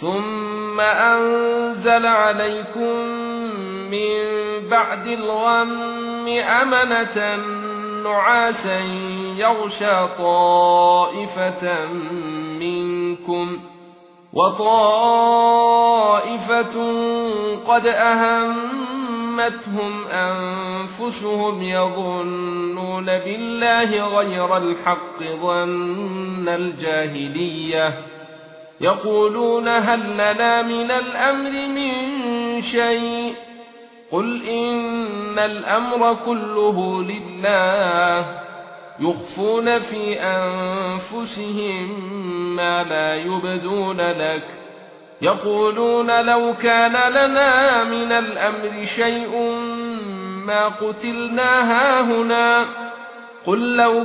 ثُمَّ أَنزَلَ عَلَيْكُم مِّن بَعْدِ الْغَمِّ أَمَنَةً نُعَاسًا يَغْشَى طَائِفَةً مِنكُمْ وَطَائِفَةٌ قَدْ أَهَمَّتْهُمْ أَنفُسُهُمْ يَظُنُّونَ بِاللَّهِ غَيْرَ الْحَقِّ ظَنَّ الْجَاهِلِيَّةِ يَقُولُونَ هَل لَّنَا مِنَ الْأَمْرِ مِن شَيْءٍ قُلْ إِنَّ الْأَمْرَ كُلُّهُ لِلَّهِ يُخْفُونَ فِي أَنفُسِهِم ما لا يبدون لك يقولون لو كان لنا من الأمر شيء ما قتلنا هاهنا قل لو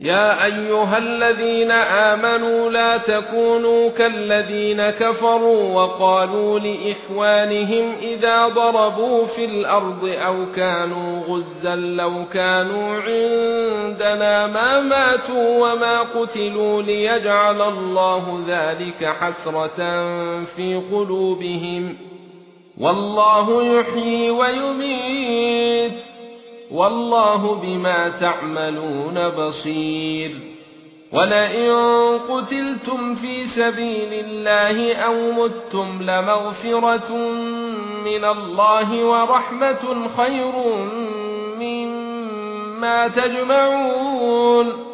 يا أيها الذين آمنوا لا تكونوا كالذين كفروا وقالوا لإخوانهم إذا ضربوا في الأرض أو كانوا غزا لو كانوا عندنا ما ماتوا وما قتلوا ليجعل الله ذلك حسرة في قلوبهم. والله يحيي ويميت. والله بما تعملون بصير. ولئن قتلتم في سبيل الله أو متم لمغفرة من الله ورحمة خير مما تجمعون.